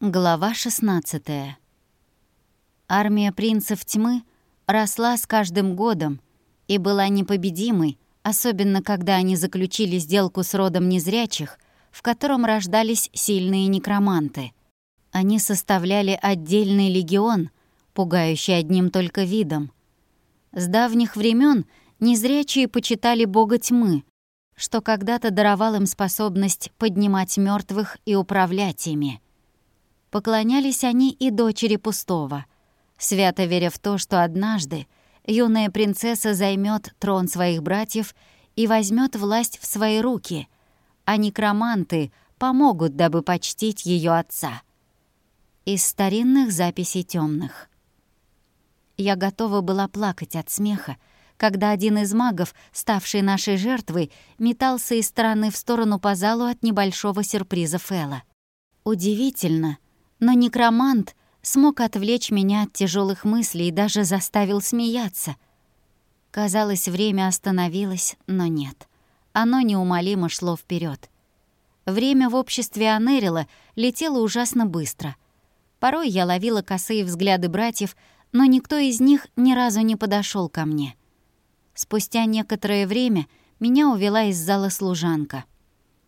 Глава 16 Армия принцев тьмы росла с каждым годом и была непобедимой, особенно когда они заключили сделку с родом незрячих, в котором рождались сильные некроманты. Они составляли отдельный легион, пугающий одним только видом. С давних времен незрячие почитали бога тьмы, что когда-то даровал им способность поднимать мертвых и управлять ими — Поклонялись они и дочери пустого, свято веря в то, что однажды юная принцесса займет трон своих братьев и возьмет власть в свои руки, а некроманты помогут, дабы почтить ее отца. Из старинных записей темных. Я готова была плакать от смеха, когда один из магов, ставший нашей жертвой, метался из стороны в сторону по залу от небольшого сюрприза Фэла. Удивительно — но некромант смог отвлечь меня от тяжелых мыслей и даже заставил смеяться. Казалось, время остановилось, но нет. Оно неумолимо шло вперед. Время в обществе Анерила летело ужасно быстро. Порой я ловила косые взгляды братьев, но никто из них ни разу не подошел ко мне. Спустя некоторое время меня увела из зала служанка.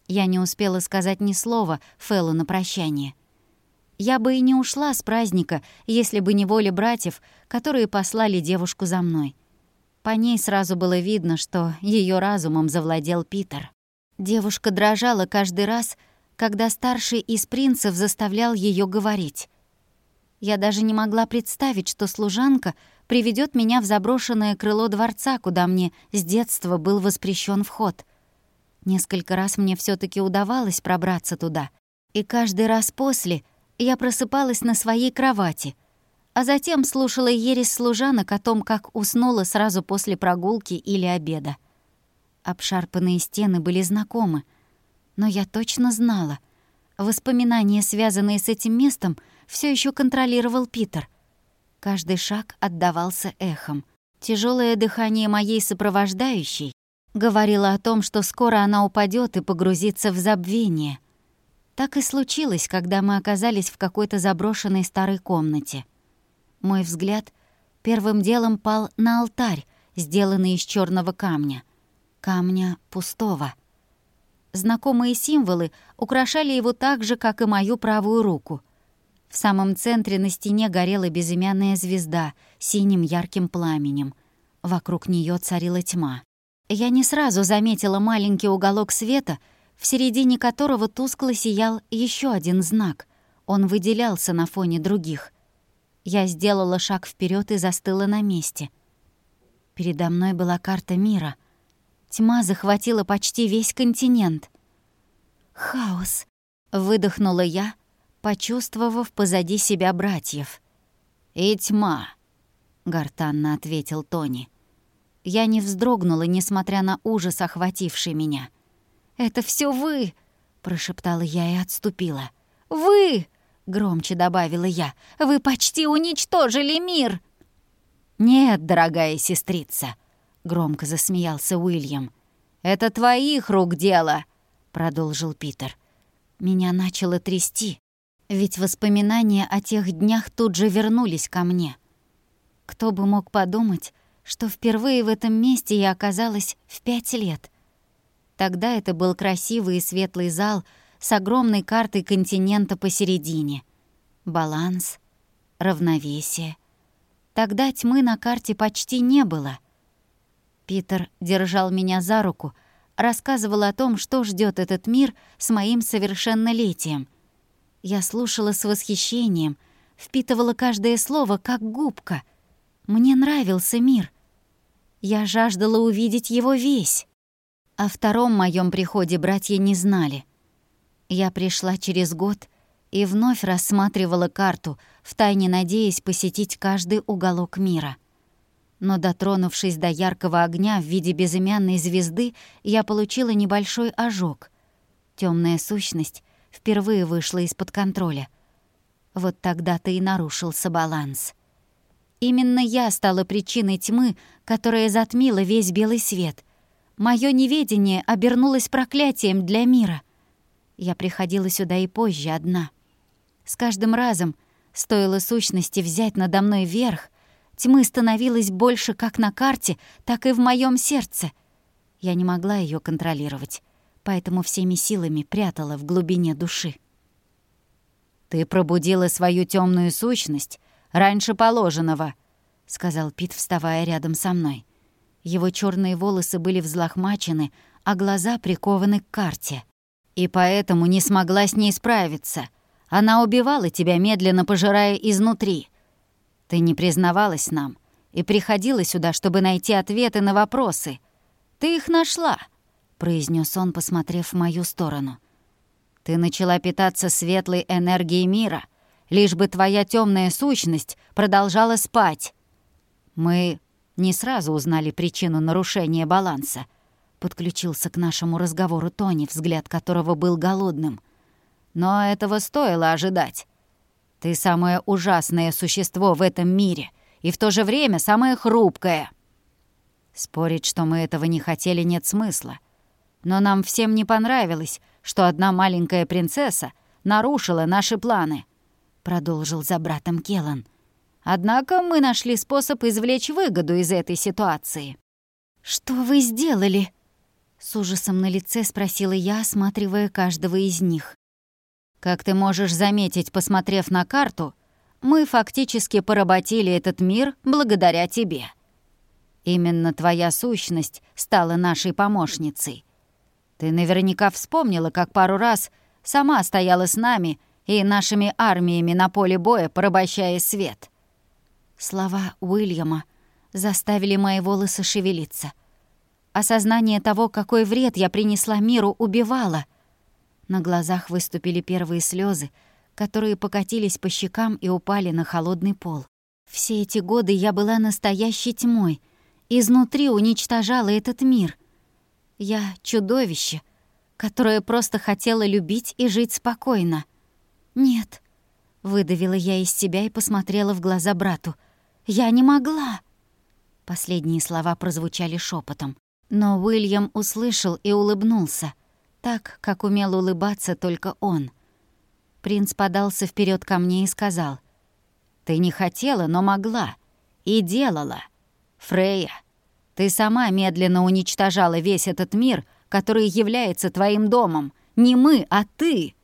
Я не успела сказать ни слова Фэллу на прощание. Я бы и не ушла с праздника, если бы не воля братьев, которые послали девушку за мной. По ней сразу было видно, что ее разумом завладел Питер. Девушка дрожала каждый раз, когда старший из принцев заставлял ее говорить. Я даже не могла представить, что служанка приведет меня в заброшенное крыло дворца, куда мне с детства был воспрещен вход. Несколько раз мне все таки удавалось пробраться туда, и каждый раз после я просыпалась на своей кровати, а затем слушала ересь служанок о том, как уснула сразу после прогулки или обеда. Обшарпанные стены были знакомы, но я точно знала. Воспоминания, связанные с этим местом, все еще контролировал Питер. Каждый шаг отдавался эхом. Тяжелое дыхание моей сопровождающей говорило о том, что скоро она упадет и погрузится в забвение — так и случилось, когда мы оказались в какой-то заброшенной старой комнате. Мой взгляд первым делом пал на алтарь, сделанный из черного камня. Камня пустого. Знакомые символы украшали его так же, как и мою правую руку. В самом центре на стене горела безымянная звезда синим ярким пламенем. Вокруг нее царила тьма. Я не сразу заметила маленький уголок света — в середине которого тускло сиял еще один знак. Он выделялся на фоне других. Я сделала шаг вперед и застыла на месте. Передо мной была карта мира. Тьма захватила почти весь континент. «Хаос!» — выдохнула я, почувствовав позади себя братьев. «И тьма!» — гортанно ответил Тони. Я не вздрогнула, несмотря на ужас, охвативший меня — «Это все вы!» — прошептала я и отступила. «Вы!» — громче добавила я. «Вы почти уничтожили мир!» «Нет, дорогая сестрица!» — громко засмеялся Уильям. «Это твоих рук дело!» — продолжил Питер. Меня начало трясти, ведь воспоминания о тех днях тут же вернулись ко мне. Кто бы мог подумать, что впервые в этом месте я оказалась в пять лет — Тогда это был красивый и светлый зал с огромной картой континента посередине. Баланс, равновесие. Тогда тьмы на карте почти не было. Питер держал меня за руку, рассказывал о том, что ждет этот мир с моим совершеннолетием. Я слушала с восхищением, впитывала каждое слово, как губка. Мне нравился мир. Я жаждала увидеть его весь. О втором моем приходе братья не знали. Я пришла через год и вновь рассматривала карту, втайне надеясь посетить каждый уголок мира. Но дотронувшись до яркого огня в виде безымянной звезды, я получила небольшой ожог. Темная сущность впервые вышла из-под контроля. Вот тогда-то и нарушился баланс. Именно я стала причиной тьмы, которая затмила весь белый свет — Моё неведение обернулось проклятием для мира. Я приходила сюда и позже одна. С каждым разом, стоило сущности взять надо мной верх, тьмы становилось больше как на карте, так и в моем сердце. Я не могла ее контролировать, поэтому всеми силами прятала в глубине души. «Ты пробудила свою темную сущность раньше положенного», — сказал Пит, вставая рядом со мной. Его черные волосы были взлохмачены, а глаза прикованы к карте. «И поэтому не смогла с ней справиться. Она убивала тебя, медленно пожирая изнутри. Ты не признавалась нам и приходила сюда, чтобы найти ответы на вопросы. Ты их нашла», — произнес он, посмотрев в мою сторону. — ты начала питаться светлой энергией мира, лишь бы твоя темная сущность продолжала спать. Мы не сразу узнали причину нарушения баланса. Подключился к нашему разговору Тони, взгляд которого был голодным. Но этого стоило ожидать. Ты самое ужасное существо в этом мире и в то же время самое хрупкое. Спорить, что мы этого не хотели, нет смысла. Но нам всем не понравилось, что одна маленькая принцесса нарушила наши планы», — продолжил за братом Келан. «Однако мы нашли способ извлечь выгоду из этой ситуации». «Что вы сделали?» — с ужасом на лице спросила я, осматривая каждого из них. «Как ты можешь заметить, посмотрев на карту, мы фактически поработили этот мир благодаря тебе. Именно твоя сущность стала нашей помощницей. Ты наверняка вспомнила, как пару раз сама стояла с нами и нашими армиями на поле боя, порабощая свет». Слова Уильяма заставили мои волосы шевелиться. Осознание того, какой вред я принесла миру, убивало. На глазах выступили первые слезы, которые покатились по щекам и упали на холодный пол. Все эти годы я была настоящей тьмой, изнутри уничтожала этот мир. Я чудовище, которое просто хотело любить и жить спокойно. «Нет», — выдавила я из себя и посмотрела в глаза брату. «Я не могла». Последние слова прозвучали шепотом, но Уильям услышал и улыбнулся, так, как умел улыбаться только он. Принц подался вперед ко мне и сказал, «Ты не хотела, но могла. И делала. Фрея, ты сама медленно уничтожала весь этот мир, который является твоим домом. Не мы, а ты!»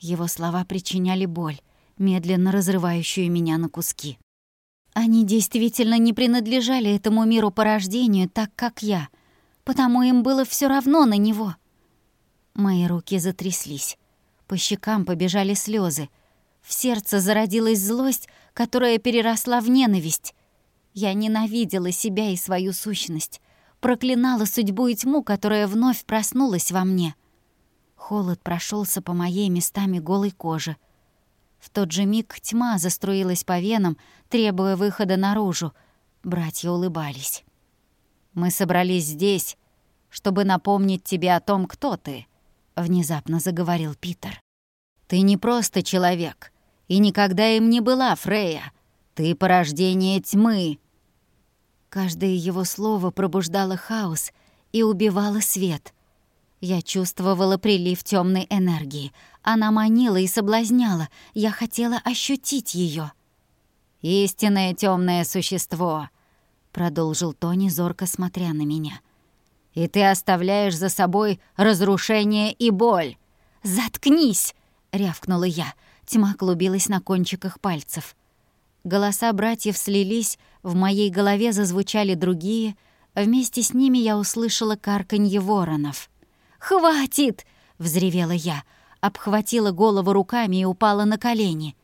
Его слова причиняли боль, медленно разрывающую меня на куски. Они действительно не принадлежали этому миру по рождению, так как я, потому им было все равно на него. Мои руки затряслись, по щекам побежали слезы, в сердце зародилась злость, которая переросла в ненависть. Я ненавидела себя и свою сущность, проклинала судьбу и тьму, которая вновь проснулась во мне. Холод прошелся по моей местами голой кожи. В тот же миг тьма заструилась по венам, требуя выхода наружу. Братья улыбались. «Мы собрались здесь, чтобы напомнить тебе о том, кто ты», — внезапно заговорил Питер. «Ты не просто человек, и никогда им не была, Фрея. Ты порождение тьмы, Каждое его слово пробуждало хаос и убивало свет. Я чувствовала прилив темной энергии. Она манила и соблазняла. Я хотела ощутить ее. «Истинное темное существо», — продолжил Тони, зорко смотря на меня. «И ты оставляешь за собой разрушение и боль». «Заткнись!» — рявкнула я. Тьма клубилась на кончиках пальцев. Голоса братьев слились, в моей голове зазвучали другие, вместе с ними я услышала карканье воронов. «Хватит!» — взревела я, обхватила голову руками и упала на колени.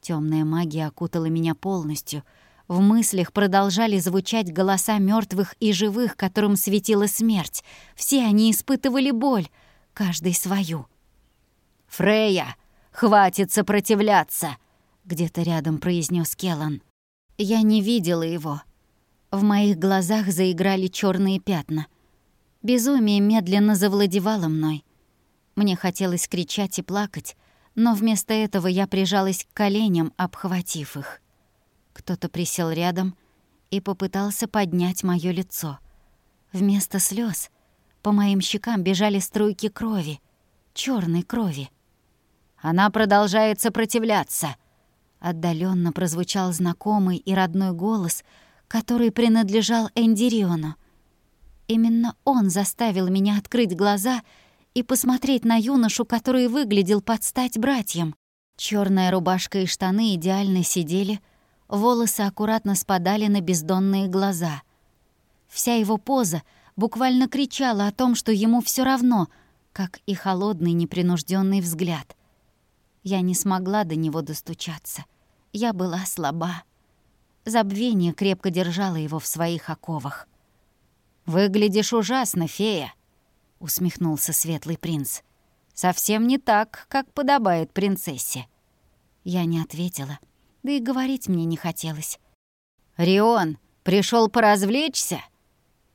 Темная магия окутала меня полностью. В мыслях продолжали звучать голоса мертвых и живых, которым светила смерть. Все они испытывали боль, каждый свою. «Фрея, хватит сопротивляться!» где-то рядом произнес Келан. Я не видела его. В моих глазах заиграли черные пятна. Безумие медленно завладевало мной. Мне хотелось кричать и плакать, но вместо этого я прижалась к коленям, обхватив их. Кто-то присел рядом и попытался поднять моё лицо. Вместо слез по моим щекам бежали струйки крови, черной крови. Она продолжает сопротивляться. Отдаленно прозвучал знакомый и родной голос, который принадлежал Эндириону. Именно он заставил меня открыть глаза и посмотреть на юношу, который выглядел под стать братьям. Черная рубашка и штаны идеально сидели, волосы аккуратно спадали на бездонные глаза. Вся его поза буквально кричала о том, что ему все равно, как и холодный непринужденный взгляд. Я не смогла до него достучаться. Я была слаба. Забвение крепко держало его в своих оковах. «Выглядишь ужасно, фея», — усмехнулся светлый принц. «Совсем не так, как подобает принцессе». Я не ответила, да и говорить мне не хотелось. «Рион, пришел поразвлечься?»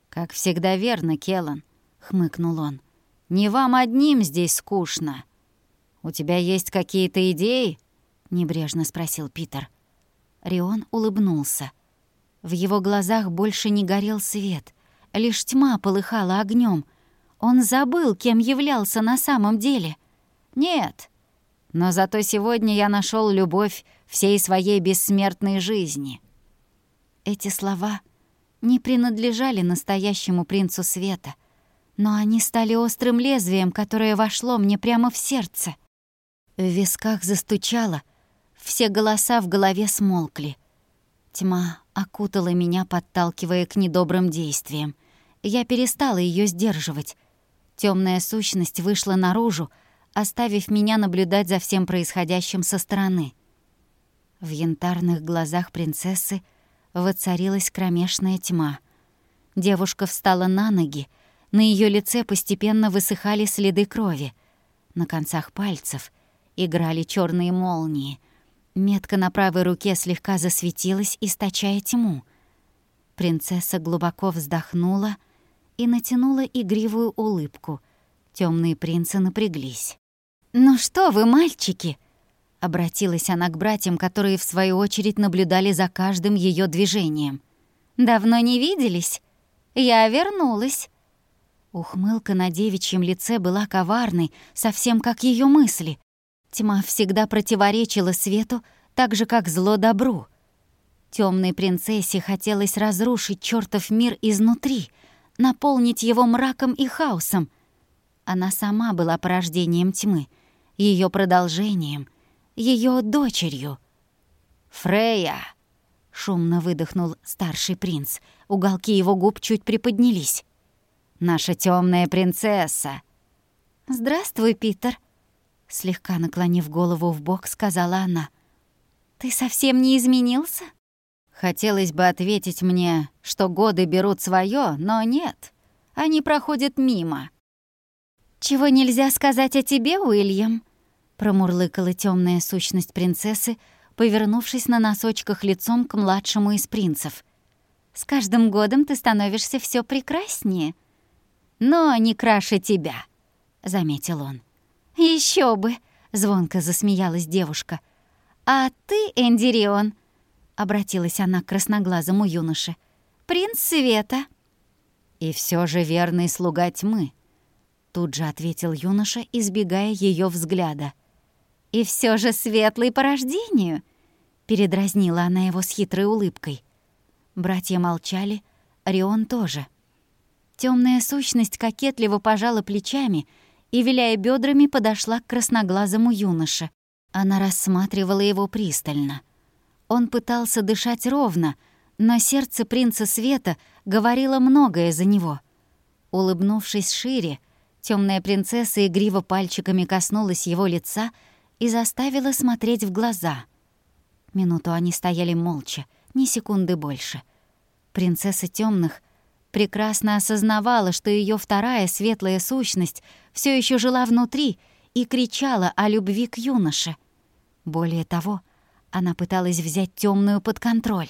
«Как всегда верно, Келан», — хмыкнул он. «Не вам одним здесь скучно. У тебя есть какие-то идеи?» — небрежно спросил Питер. Рион улыбнулся. В его глазах больше не горел свет, лишь тьма полыхала огнем. Он забыл, кем являлся на самом деле. «Нет, но зато сегодня я нашел любовь всей своей бессмертной жизни». Эти слова не принадлежали настоящему принцу света, но они стали острым лезвием, которое вошло мне прямо в сердце. В висках застучало, все голоса в голове смолкли. Тьма окутала меня, подталкивая к недобрым действиям. Я перестала ее сдерживать. Темная сущность вышла наружу, оставив меня наблюдать за всем происходящим со стороны. В янтарных глазах принцессы воцарилась кромешная тьма. Девушка встала на ноги, на ее лице постепенно высыхали следы крови. На концах пальцев играли черные молнии. Метка на правой руке слегка засветилась, источая тьму. Принцесса глубоко вздохнула и натянула игривую улыбку. Темные принцы напряглись. «Ну что вы, мальчики!» Обратилась она к братьям, которые в свою очередь наблюдали за каждым ее движением. «Давно не виделись? Я вернулась». Ухмылка на девичьем лице была коварной, совсем как ее мысли. Тьма всегда противоречила свету, так же, как зло добру. Темной принцессе хотелось разрушить чертов мир изнутри, наполнить его мраком и хаосом. Она сама была порождением тьмы, ее продолжением — ее дочерью. «Фрея!» — шумно выдохнул старший принц. Уголки его губ чуть приподнялись. «Наша темная принцесса!» «Здравствуй, Питер!» Слегка наклонив голову в бок, сказала она. «Ты совсем не изменился?» Хотелось бы ответить мне, что годы берут свое, но нет. Они проходят мимо. «Чего нельзя сказать о тебе, Уильям?» промурлыкала темная сущность принцессы, повернувшись на носочках лицом к младшему из принцев. «С каждым годом ты становишься все прекраснее». «Но не краше тебя», — заметил он. Еще бы!» — звонко засмеялась девушка. «А ты, Эндирион», — обратилась она к красноглазому юноше, — «принц света». «И все же верный слуга тьмы», — тут же ответил юноша, избегая ее взгляда. «И все же светлый по рождению», — передразнила она его с хитрой улыбкой. Братья молчали, Рион тоже. Темная сущность кокетливо пожала плечами и, виляя бедрами, подошла к красноглазому юноше. Она рассматривала его пристально. Он пытался дышать ровно, но сердце принца Света говорило многое за него. Улыбнувшись шире, темная принцесса игриво пальчиками коснулась его лица — и заставила смотреть в глаза. Минуту они стояли молча, ни секунды больше. Принцесса Тёмных прекрасно осознавала, что её вторая светлая сущность всё ещё жила внутри и кричала о любви к юноше. Более того, она пыталась взять тёмную под контроль.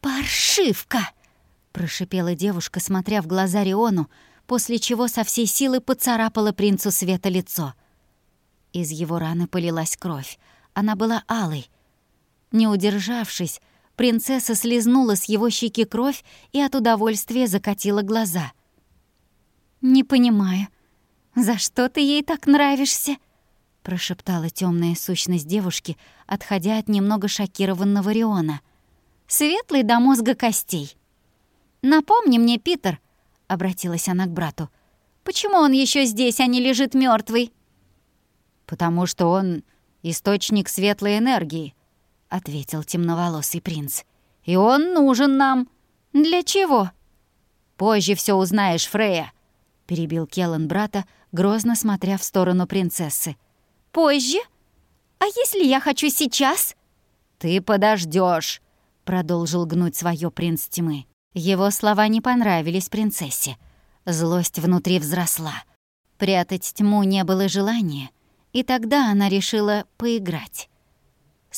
«Паршивка!» — прошипела девушка, смотря в глаза Риону, после чего со всей силы поцарапала принцу света лицо — из его раны полилась кровь. Она была алой. Не удержавшись, принцесса слезнула с его щеки кровь и от удовольствия закатила глаза. «Не понимаю, за что ты ей так нравишься?» прошептала темная сущность девушки, отходя от немного шокированного Риона. «Светлый до мозга костей». «Напомни мне, Питер», — обратилась она к брату, «почему он еще здесь, а не лежит мертвый? «Потому что он источник светлой энергии», — ответил темноволосый принц. «И он нужен нам». «Для чего?» «Позже все узнаешь, Фрея», — перебил Келлан брата, грозно смотря в сторону принцессы. «Позже? А если я хочу сейчас?» «Ты подождешь, продолжил гнуть свое принц тьмы. Его слова не понравились принцессе. Злость внутри взросла. Прятать тьму не было желания, и тогда она решила поиграть.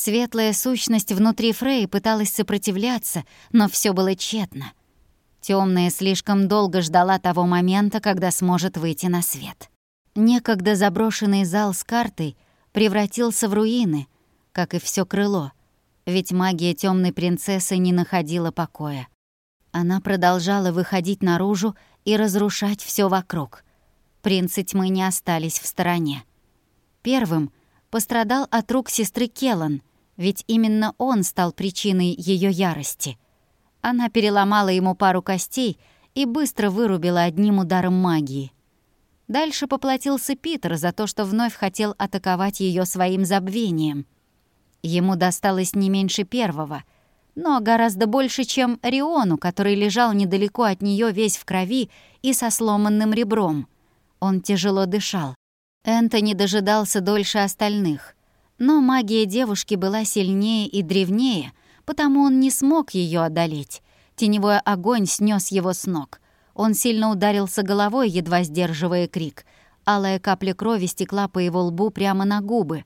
Светлая сущность внутри Фрей пыталась сопротивляться, но все было тщетно. Темная слишком долго ждала того момента, когда сможет выйти на свет. Некогда заброшенный зал с картой превратился в руины, как и все крыло, ведь магия темной принцессы не находила покоя. Она продолжала выходить наружу и разрушать все вокруг. Принцы тьмы не остались в стороне. Первым пострадал от рук сестры Келан, ведь именно он стал причиной ее ярости. Она переломала ему пару костей и быстро вырубила одним ударом магии. Дальше поплатился Питер за то, что вновь хотел атаковать ее своим забвением. Ему досталось не меньше первого — но гораздо больше, чем Риону, который лежал недалеко от нее весь в крови и со сломанным ребром. Он тяжело дышал. Энтони дожидался дольше остальных. Но магия девушки была сильнее и древнее, потому он не смог ее одолеть. Теневой огонь снес его с ног. Он сильно ударился головой, едва сдерживая крик. Алая капля крови стекла по его лбу прямо на губы.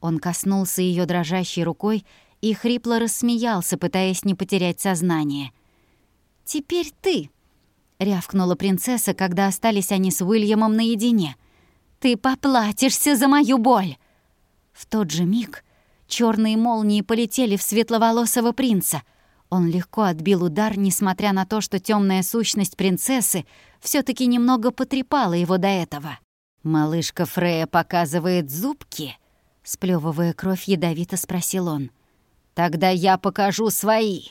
Он коснулся ее дрожащей рукой и хрипло рассмеялся, пытаясь не потерять сознание. «Теперь ты!» — рявкнула принцесса, когда остались они с Уильямом наедине. «Ты поплатишься за мою боль!» В тот же миг черные молнии полетели в светловолосого принца. Он легко отбил удар, несмотря на то, что темная сущность принцессы все таки немного потрепала его до этого. «Малышка Фрея показывает зубки?» Сплёвывая кровь, ядовито спросил он. Тогда я покажу свои!»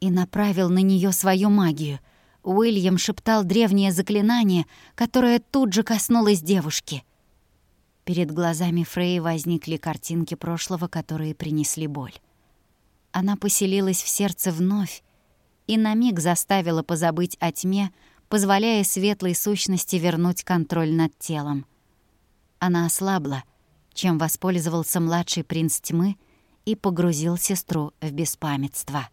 И направил на нее свою магию. Уильям шептал древнее заклинание, которое тут же коснулось девушки. Перед глазами Фрей возникли картинки прошлого, которые принесли боль. Она поселилась в сердце вновь и на миг заставила позабыть о тьме, позволяя светлой сущности вернуть контроль над телом. Она ослабла, чем воспользовался младший принц тьмы — и погрузил сестру в беспамятство.